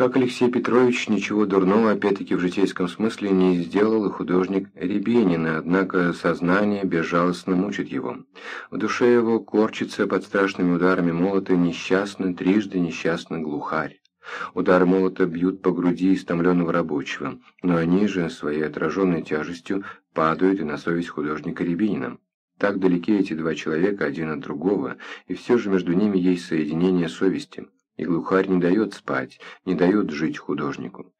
Как Алексей Петрович ничего дурного, опять-таки в житейском смысле, не сделал и художник Рябинина, однако сознание безжалостно мучит его. В душе его корчится под страшными ударами молота несчастный, трижды несчастный глухарь. Удары молота бьют по груди истомленного рабочего, но они же, своей отраженной тяжестью, падают и на совесть художника Рябинина. Так далеки эти два человека один от другого, и все же между ними есть соединение совести и глухарь не дает спать, не дает жить художнику.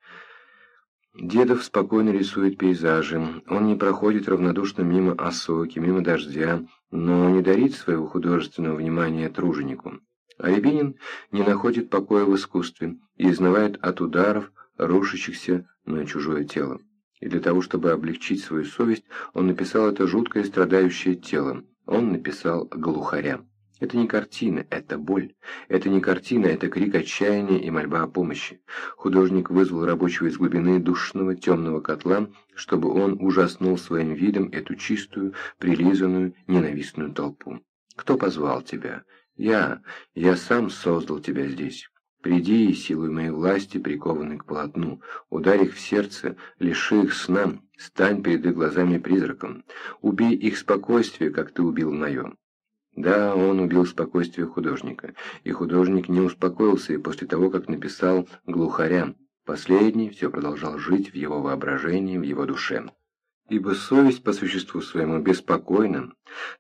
Дедов спокойно рисует пейзажи, он не проходит равнодушно мимо осоки, мимо дождя, но не дарит своего художественного внимания труженику. А Рябинин не находит покоя в искусстве и изнывает от ударов, рушащихся на чужое тело. И для того, чтобы облегчить свою совесть, он написал это жуткое страдающее тело. Он написал глухаря. Это не картина, это боль. Это не картина, это крик отчаяния и мольба о помощи. Художник вызвал рабочего из глубины душного темного котла, чтобы он ужаснул своим видом эту чистую, прилизанную, ненавистную толпу. «Кто позвал тебя?» «Я. Я сам создал тебя здесь». Приди, силой моей власти, прикованный к полотну, ударь их в сердце, лиши их сна, стань перед их глазами призраком, убей их спокойствие, как ты убил мое. Да, он убил спокойствие художника, и художник не успокоился и после того, как написал «Глухаря». Последний все продолжал жить в его воображении, в его душе. Ибо совесть по существу своему беспокойна.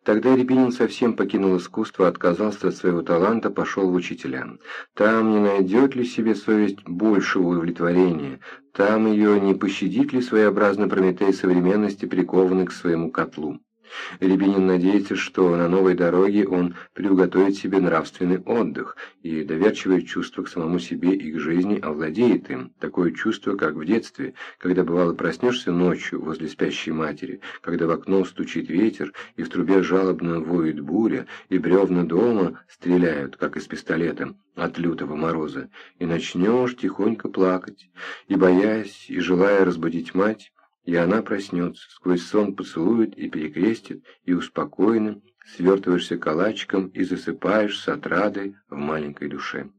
Тогда Рябинин совсем покинул искусство, отказался от своего таланта, пошел в учителя. Там не найдет ли себе совесть большего удовлетворения, там ее не пощадит ли своеобразно Прометей современности, прикованный к своему котлу. Рябинин надеется, что на новой дороге он приуготовит себе нравственный отдых, и доверчивое чувство к самому себе и к жизни овладеет им, такое чувство, как в детстве, когда бывало проснешься ночью возле спящей матери, когда в окно стучит ветер, и в трубе жалобно воет буря, и бревна дома стреляют, как из пистолета, от лютого мороза, и начнешь тихонько плакать, и, боясь, и желая разбудить мать, и она проснется, сквозь сон поцелует и перекрестит, и успокоенным свертываешься калачиком и засыпаешь с отрадой в маленькой душе.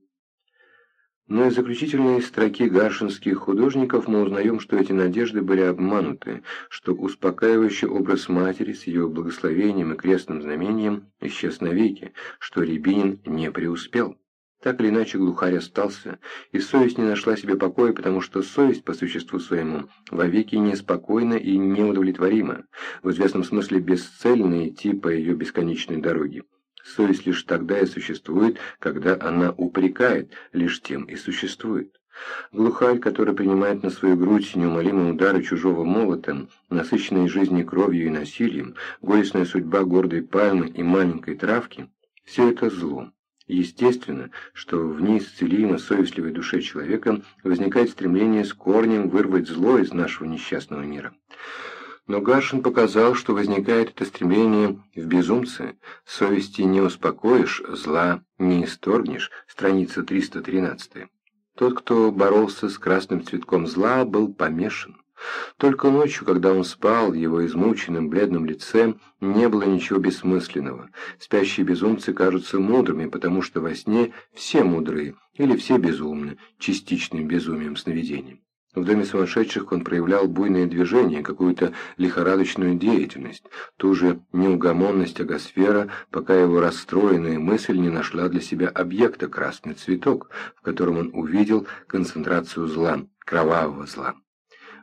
Но из заключительной строки гаршинских художников мы узнаем, что эти надежды были обмануты, что успокаивающий образ матери с ее благословением и крестным знамением исчез навеки, что Рябинин не преуспел. Так или иначе глухарь остался, и совесть не нашла себе покоя, потому что совесть, по существу своему, вовеки неспокойна и неудовлетворима, в известном смысле бесцельно идти по ее бесконечной дороге. Совесть лишь тогда и существует, когда она упрекает, лишь тем и существует. Глухарь, который принимает на свою грудь неумолимые удары чужого молота, насыщенной жизни кровью и насилием, горестная судьба гордой пальмы и маленькой травки – все это зло. Естественно, что в неисцелимо совестливой душе человека возникает стремление с корнем вырвать зло из нашего несчастного мира. Но Гаршин показал, что возникает это стремление в безумце. Совести не успокоишь, зла не исторгнешь. Страница 313. Тот, кто боролся с красным цветком зла, был помешан. Только ночью, когда он спал, его измученном бледном лице не было ничего бессмысленного. Спящие безумцы кажутся мудрыми, потому что во сне все мудрые или все безумны, частичным безумием сновидением. В доме сумасшедших он проявлял буйное движение, какую-то лихорадочную деятельность, ту же неугомонность агосфера, пока его расстроенная мысль не нашла для себя объекта красный цветок, в котором он увидел концентрацию зла, кровавого зла.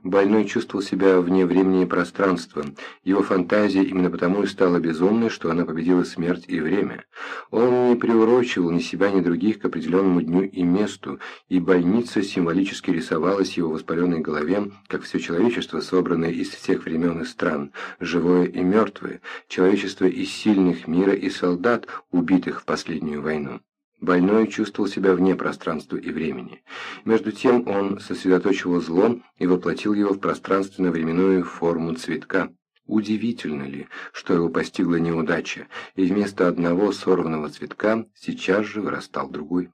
Больной чувствовал себя вне времени и пространства. Его фантазия именно потому и стала безумной, что она победила смерть и время. Он не приурочивал ни себя, ни других к определенному дню и месту, и больница символически рисовалась его воспаленной голове, как все человечество, собранное из всех времен и стран, живое и мертвое, человечество из сильных мира и солдат, убитых в последнюю войну. Больной чувствовал себя вне пространства и времени. Между тем он сосредоточивал зло и воплотил его в пространственно-временную форму цветка. Удивительно ли, что его постигла неудача, и вместо одного сорванного цветка сейчас же вырастал другой?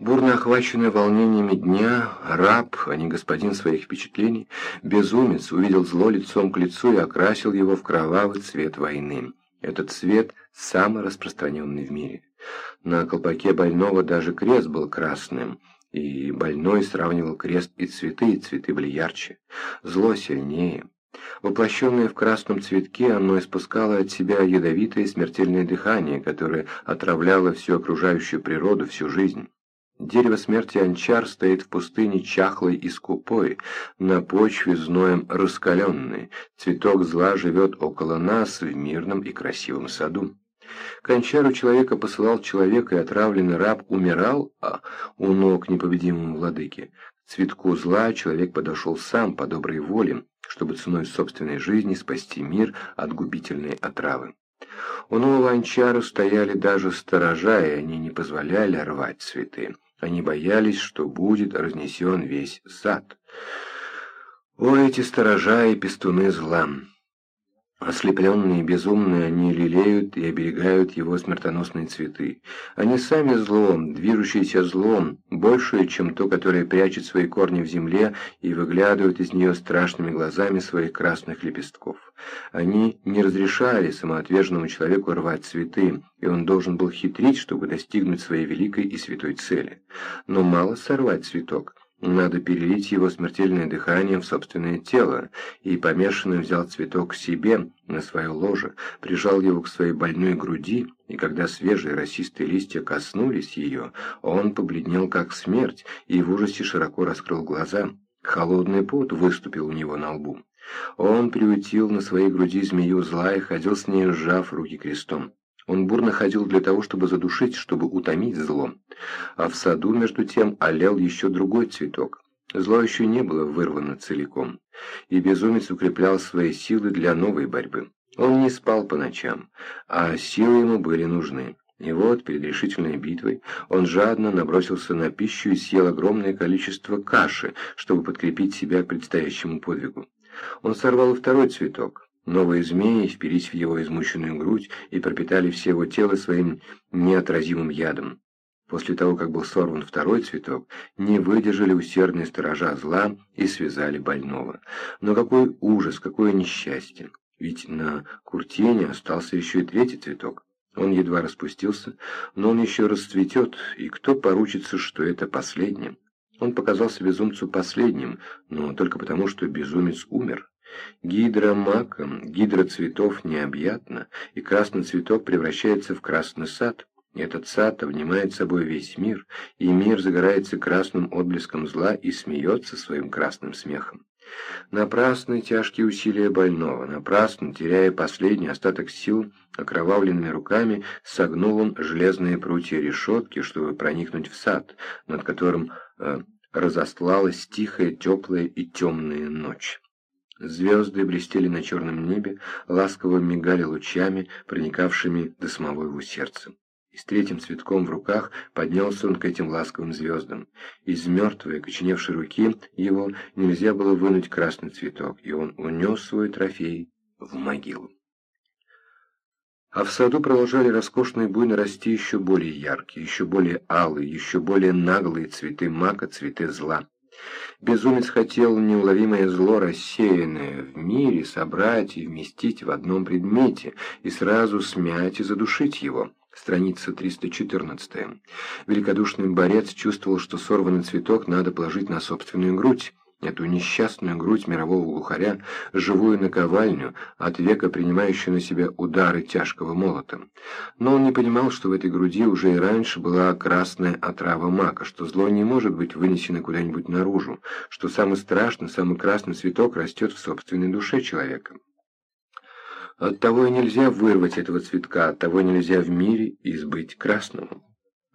Бурно охваченный волнениями дня, раб, а не господин своих впечатлений, безумец увидел зло лицом к лицу и окрасил его в кровавый цвет войны. Этот цвет самый распространенный в мире. На колпаке больного даже крест был красным. и больной сравнивал крест и цветы, и цветы были ярче. Зло сильнее. Воплощенное в красном цветке, оно испускало от себя ядовитое смертельное дыхание, которое отравляло всю окружающую природу, всю жизнь. Дерево смерти Анчар стоит в пустыне чахлой и скупой, на почве зноем раскаленной. Цветок зла живет около нас в мирном и красивом саду. К Анчару человека посылал человек, и отравленный раб умирал а у ног непобедимому владыки. К цветку зла человек подошел сам по доброй воле, чтобы ценой собственной жизни спасти мир от губительной отравы. У нового Анчара стояли даже сторожа, и они не позволяли рвать цветы. Они боялись, что будет разнесен весь сад. О, эти сторожа и пестуны зла! Ослепленные и безумные, они лелеют и оберегают его смертоносные цветы. Они сами злом, движущееся злом, большее, чем то, которое прячет свои корни в земле и выглядывает из нее страшными глазами своих красных лепестков. Они не разрешали самоотверженному человеку рвать цветы, и он должен был хитрить, чтобы достигнуть своей великой и святой цели. Но мало сорвать цветок. Надо перелить его смертельное дыхание в собственное тело, и помешанный взял цветок к себе, на свое ложе, прижал его к своей больной груди, и когда свежие росистые листья коснулись ее, он побледнел как смерть и в ужасе широко раскрыл глаза. Холодный пот выступил у него на лбу. Он приутил на своей груди змею зла и ходил с ней, сжав руки крестом. Он бурно ходил для того, чтобы задушить, чтобы утомить зло. А в саду, между тем, олел еще другой цветок. Зло еще не было вырвано целиком, и безумец укреплял свои силы для новой борьбы. Он не спал по ночам, а силы ему были нужны. И вот, перед решительной битвой, он жадно набросился на пищу и съел огромное количество каши, чтобы подкрепить себя предстоящему подвигу. Он сорвал второй цветок, Новые змеи впились в его измученную грудь и пропитали все его тело своим неотразимым ядом. После того, как был сорван второй цветок, не выдержали усердные сторожа зла и связали больного. Но какой ужас, какое несчастье! Ведь на куртине остался еще и третий цветок. Он едва распустился, но он еще расцветет, и кто поручится, что это последним? Он показался безумцу последним, но только потому, что безумец умер. Гидра маком, гидра цветов необъятна, и красный цветок превращается в красный сад. Этот сад обнимает собой весь мир, и мир загорается красным отблеском зла и смеется своим красным смехом. Напрасны тяжкие усилия больного, напрасно, теряя последний остаток сил, окровавленными руками согнул он железные прутья решетки, чтобы проникнуть в сад, над которым э, разостлалась тихая, теплая и темная ночь. Звезды блестели на черном небе, ласково мигали лучами, проникавшими до самого его сердца. И с третьим цветком в руках поднялся он к этим ласковым звездам. Из мертвой, окоченевшей руки его нельзя было вынуть красный цветок, и он унес свой трофей в могилу. А в саду продолжали роскошные буйно расти еще более яркие, еще более алые, еще более наглые цветы мака, цветы зла. Безумец хотел неуловимое зло, рассеянное в мире, собрать и вместить в одном предмете, и сразу смять и задушить его. Страница 314. Великодушный борец чувствовал, что сорванный цветок надо положить на собственную грудь эту несчастную грудь мирового глухаря, живую наковальню, от века принимающую на себя удары тяжкого молота. Но он не понимал, что в этой груди уже и раньше была красная отрава мака, что зло не может быть вынесено куда-нибудь наружу, что самый страшный, самый красный цветок растет в собственной душе человека. Оттого и нельзя вырвать этого цветка, оттого нельзя в мире избыть красного.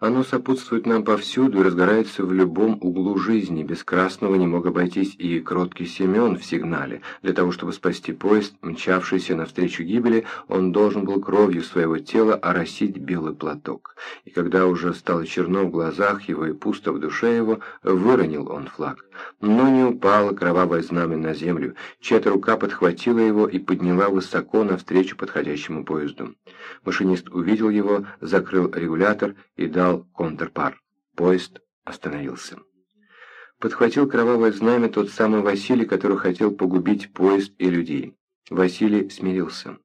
Оно сопутствует нам повсюду и разгорается в любом углу жизни. Без красного не мог обойтись и кроткий Семен в сигнале. Для того, чтобы спасти поезд, мчавшийся навстречу гибели, он должен был кровью своего тела оросить белый платок. И когда уже стало черно в глазах его и пусто в душе его, выронил он флаг. Но не упало кровавое знамя на землю. Чья-то рука подхватила его и подняла высоко навстречу подходящему поезду. Машинист увидел его, закрыл регулятор и дал дал контрпар. Поезд остановился. Подхватил кровавое знамя тот самый Василий, который хотел погубить поезд и людей. Василий смирился.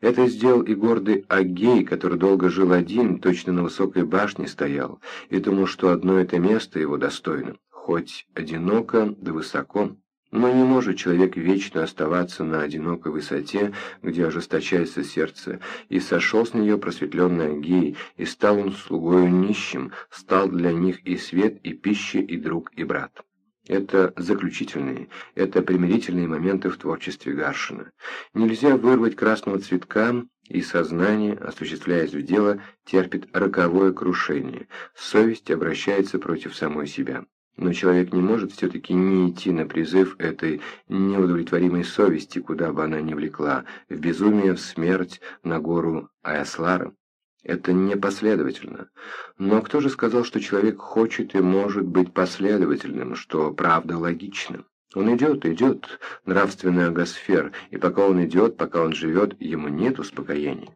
Это сделал и гордый Агей, который долго жил один, точно на высокой башне стоял, и думал, что одно это место его достойно, хоть одиноко да высоко. Но не может человек вечно оставаться на одинокой высоте, где ожесточается сердце, и сошел с нее просветленный Агей, и стал он слугою нищим, стал для них и свет, и пища, и друг, и брат. Это заключительные, это примирительные моменты в творчестве Гаршина. Нельзя вырвать красного цветка, и сознание, осуществляясь в дело, терпит роковое крушение, совесть обращается против самой себя. Но человек не может все-таки не идти на призыв этой неудовлетворимой совести, куда бы она ни влекла, в безумие, в смерть, на гору Аяслара. Это непоследовательно. Но кто же сказал, что человек хочет и может быть последовательным, что правда логична? Он идет, идет, нравственный агосфер, и пока он идет, пока он живет, ему нет успокоения.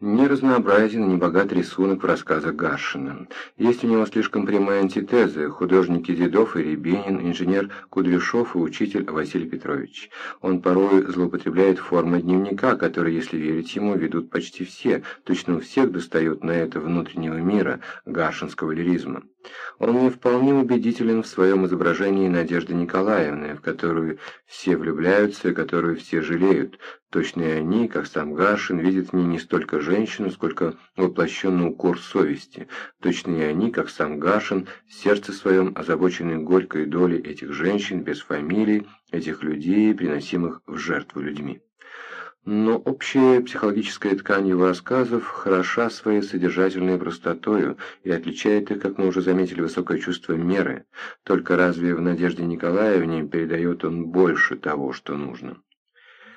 Не разнообразен и не богат рисунок в рассказах Гаршина. Есть у него слишком прямые антитезы, художники Дедов и Рябинин, инженер Кудряшов и учитель Василий Петрович. Он порой злоупотребляет формы дневника, которые, если верить ему, ведут почти все, точно у всех достает на это внутреннего мира гаршинского лиризма. Он не вполне убедителен в своем изображении Надежды Николаевны, в которую все влюбляются и которую все жалеют. Точно и они, как сам Гаршин, видят в ней не столько женщину, сколько воплощенный укор совести. Точно и они, как сам Гаршин, в сердце своем озабочены горькой долей этих женщин без фамилий, этих людей, приносимых в жертву людьми. Но общая психологическая ткань его рассказов хороша своей содержательной простотою и отличает их, как мы уже заметили, высокое чувство меры. Только разве в Надежде Николаевне передает он больше того, что нужно?